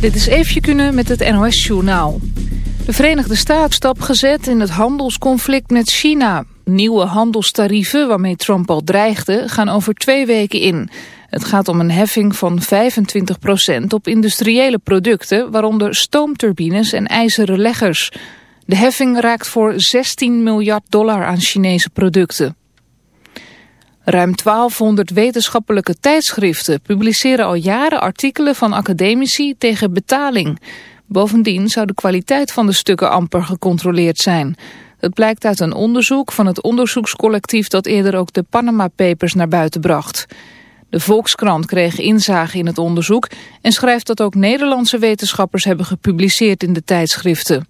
Dit is Eefje Kunnen met het NOS-journaal. De Verenigde Staten stap gezet in het handelsconflict met China. Nieuwe handelstarieven, waarmee Trump al dreigde, gaan over twee weken in. Het gaat om een heffing van 25% op industriële producten... waaronder stoomturbines en ijzeren leggers. De heffing raakt voor 16 miljard dollar aan Chinese producten. Ruim 1200 wetenschappelijke tijdschriften publiceren al jaren artikelen van academici tegen betaling. Bovendien zou de kwaliteit van de stukken amper gecontroleerd zijn. Het blijkt uit een onderzoek van het onderzoekscollectief dat eerder ook de Panama Papers naar buiten bracht. De Volkskrant kreeg inzage in het onderzoek en schrijft dat ook Nederlandse wetenschappers hebben gepubliceerd in de tijdschriften.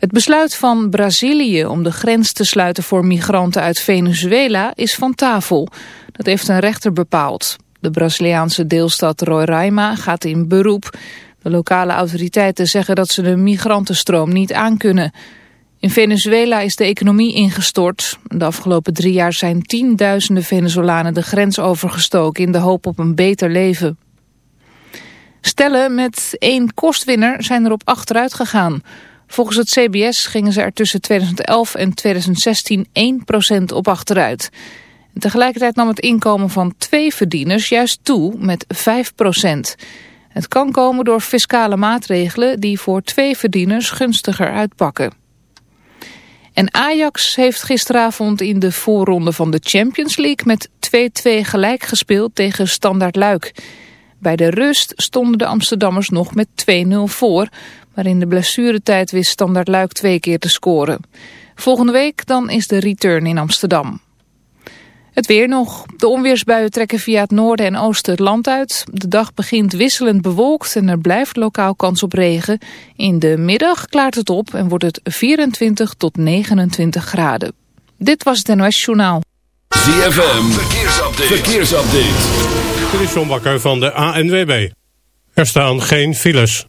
Het besluit van Brazilië om de grens te sluiten voor migranten uit Venezuela is van tafel. Dat heeft een rechter bepaald. De Braziliaanse deelstad Roraima gaat in beroep. De lokale autoriteiten zeggen dat ze de migrantenstroom niet aankunnen. In Venezuela is de economie ingestort. De afgelopen drie jaar zijn tienduizenden Venezolanen de grens overgestoken in de hoop op een beter leven. Stellen met één kostwinner zijn erop achteruit gegaan. Volgens het CBS gingen ze er tussen 2011 en 2016 1% op achteruit. Tegelijkertijd nam het inkomen van twee verdieners juist toe met 5%. Het kan komen door fiscale maatregelen die voor twee verdieners gunstiger uitpakken. En Ajax heeft gisteravond in de voorronde van de Champions League met 2-2 gelijk gespeeld tegen Standard Luik. Bij de rust stonden de Amsterdammers nog met 2-0 voor, maar in de blessuretijd wist Standard Luik twee keer te scoren. Volgende week dan is de return in Amsterdam. Het weer nog. De onweersbuien trekken via het noorden en oosten het land uit. De dag begint wisselend bewolkt en er blijft lokaal kans op regen. In de middag klaart het op en wordt het 24 tot 29 graden. Dit was het NOS Journaal. ZFM, verkeersupdate. verkeersupdate. Dit is John Bakker van de ANWB. Er staan geen files.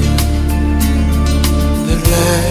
back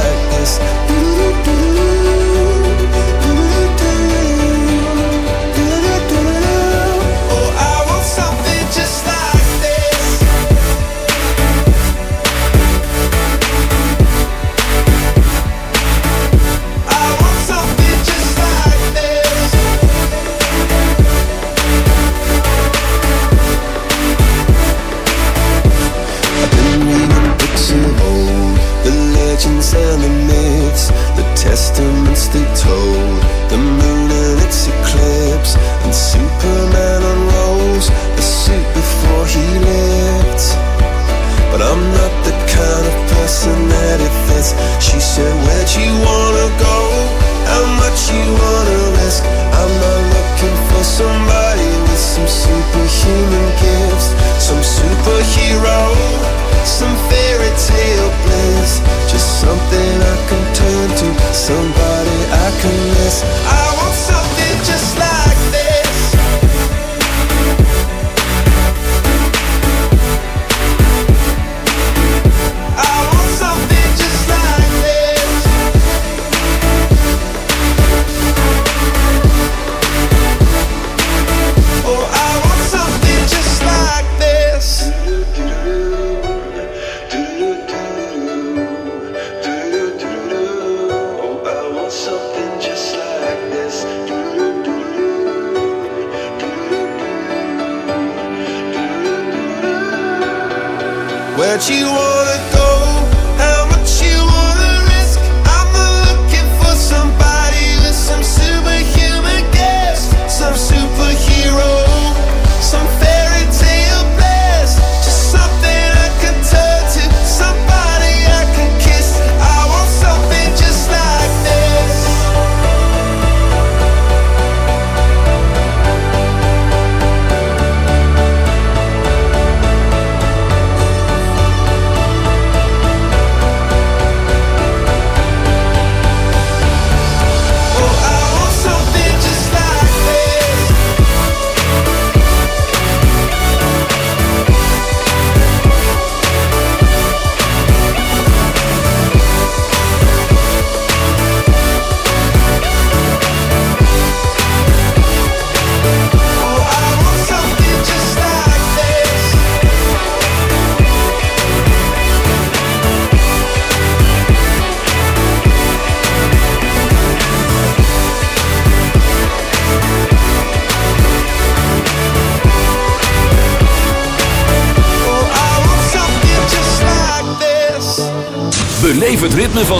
place.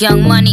Young money,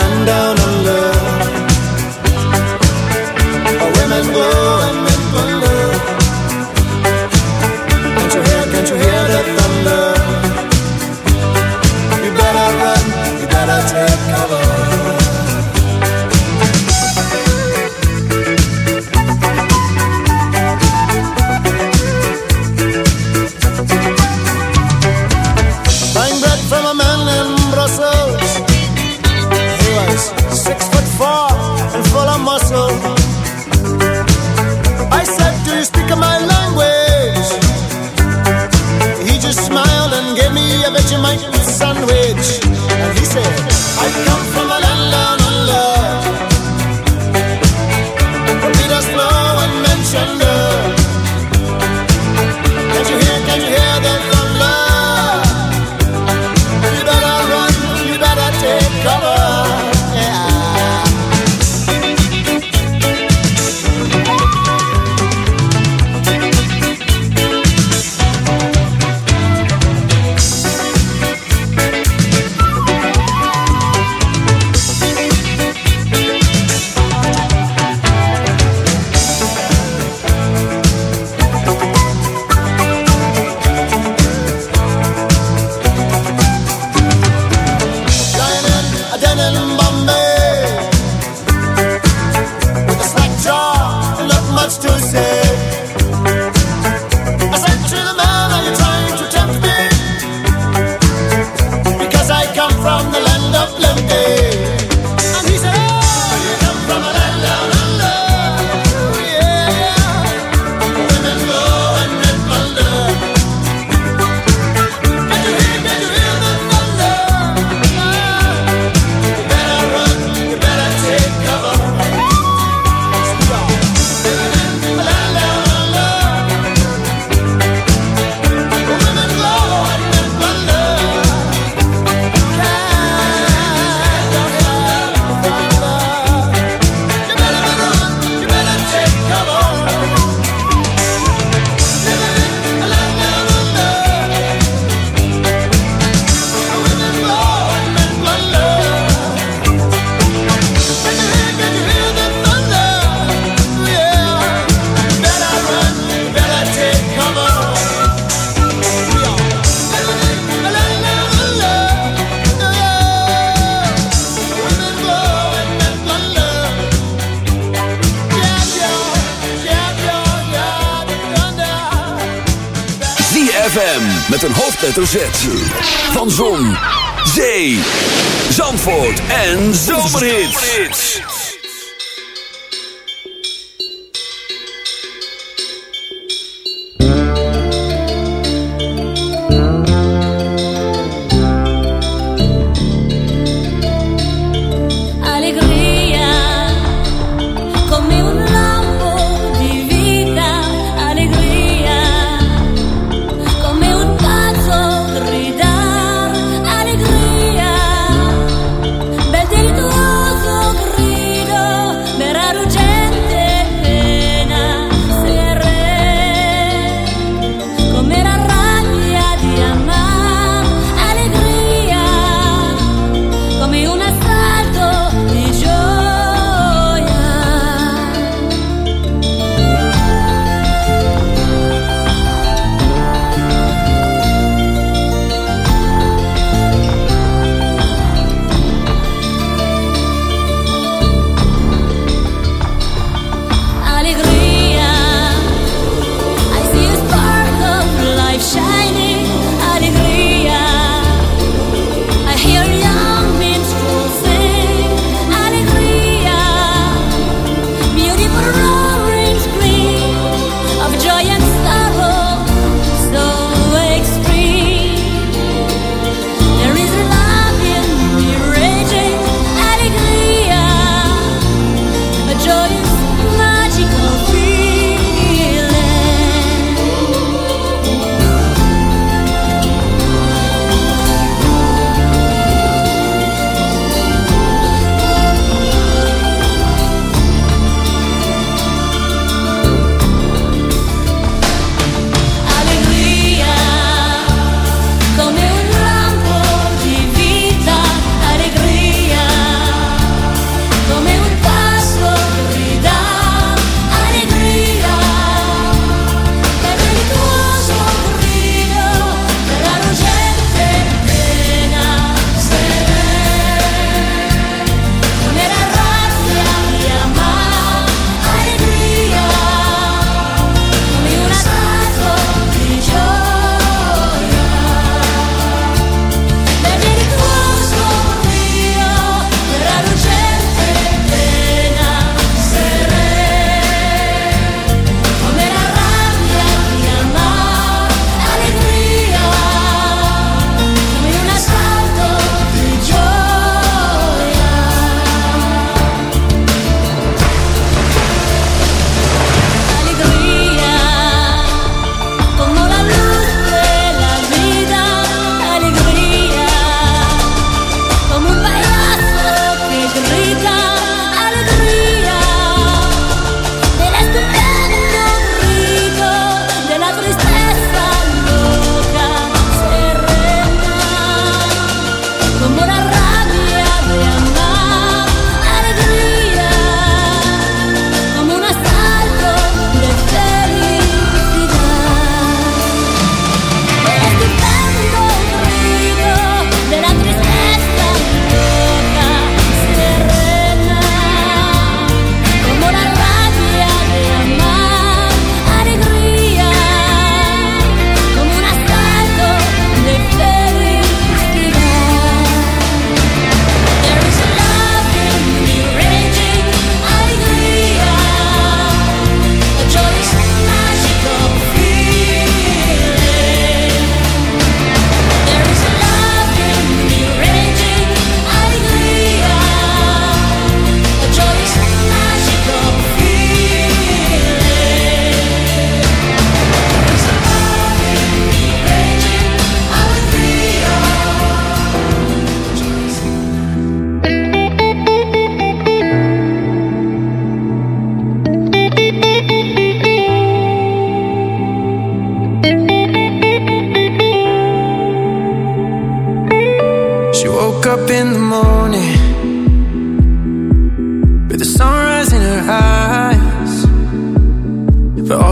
land down under? Oh, Where women go and men wonder. Can't you hear, can't you hear the thunder? You better run, you better take cover. Friends.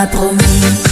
m'a promis.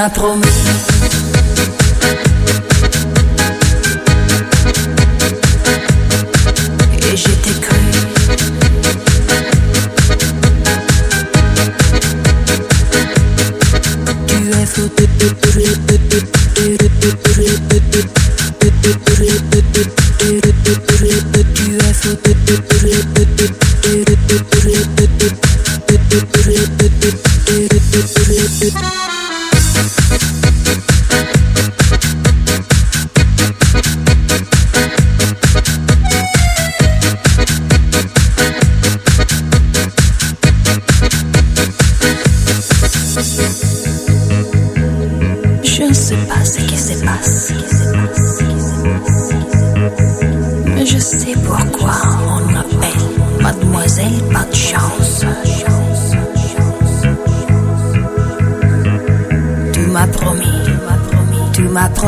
m'a promis.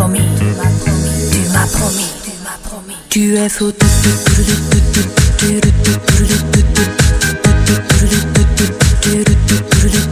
promis, tu m'as promis, tu m'as promis. Tu es faux. Tu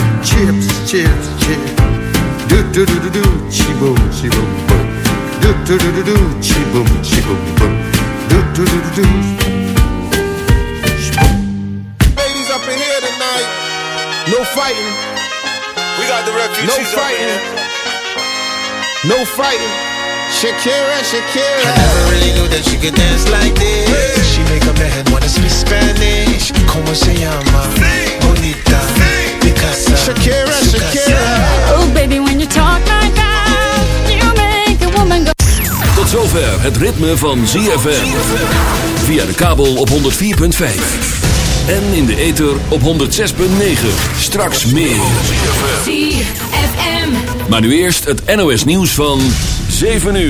Chips, chips, chips. Do do do do do, chi boom, chi boom boom. Do do do do do, chi boom, chi boom boom. Do do do do do. Ladies up in here tonight. No fighting. We got the refugees No up in fighting. here. No fighting. Shakira, Shakira. I never really knew that she could dance like this. She make a man wanna speak Spanish. Como se llama? Bonita. Picasa. Shakira, Shakira. Oh, baby, when you talk like that, you make a woman go. Tot zover zover het ritme van ZFM. Via de kabel op 104.5. En in de ether op 106.9. Straks meer. ZFM. Maar nu eerst het NOS nieuws van 7 uur.